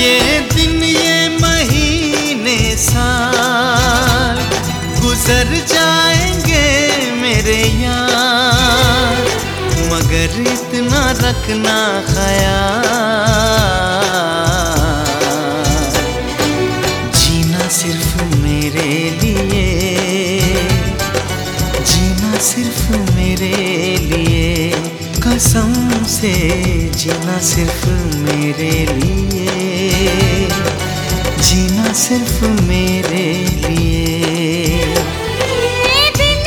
ये दिन, ये महीने साल गुजर जाएँगे मेरे यार। मगर इतना रखना ख्याल। जीना सिर्फ़ मेरे लिए, जीना सिर्फ़ मेरे लिए। कसम से जीना सिर्फ़ मेरे लिए। जीना सिर्फ़ मेरे लिए। ये दिन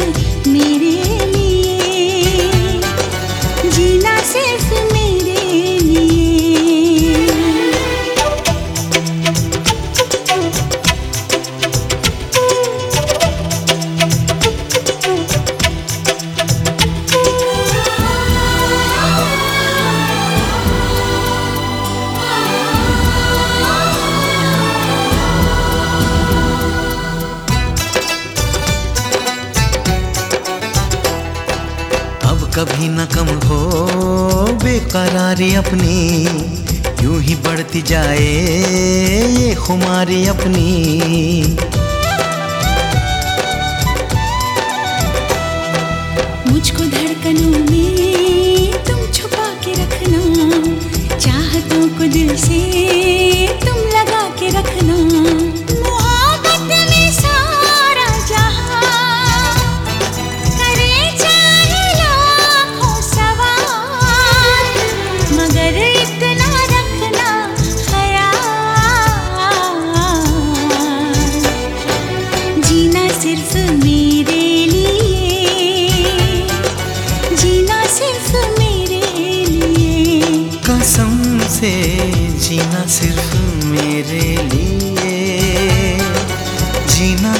सिर्फ़ कभी न कम हो, बेकरारी अपनी। यूँ ही बढ़ती जाए ये खुमारी अपनी। मुझको धड़कनों में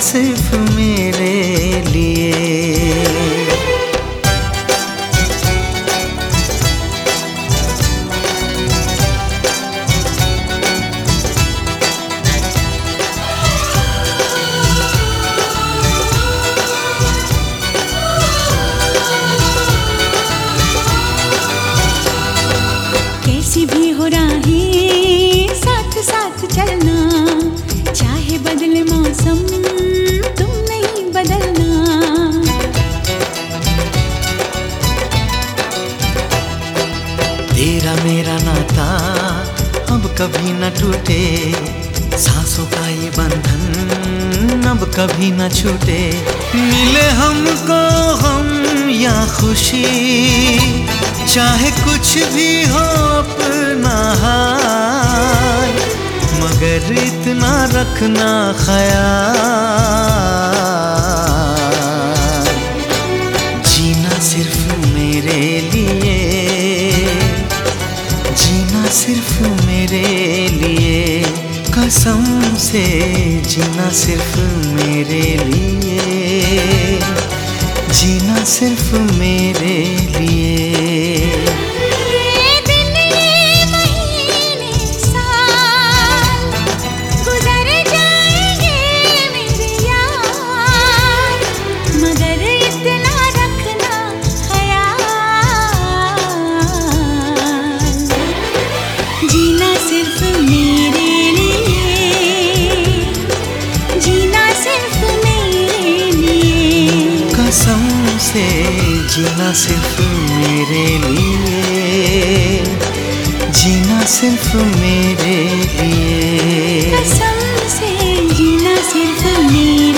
सिर्फ़ मेरे लिए। कैसी भी हो राहें साथ साथ चलना चाहे बदले मौसम कभी न टूटे, सांसों का ये बंधन अब कभी न छूटे। मिले हमको हम या खुशी, चाहे कुछ भी हो अपना मगर इतना रखना ख्याल। कसम से जीना सिर्फ़ मेरे लिए। जीना सिर्फ़ मेरे लिए। जीना सिर्फ़ मेरे लिए जीना सिर्फ़ मेरे लिए। कसम से जीना सिर्फ़ मेरे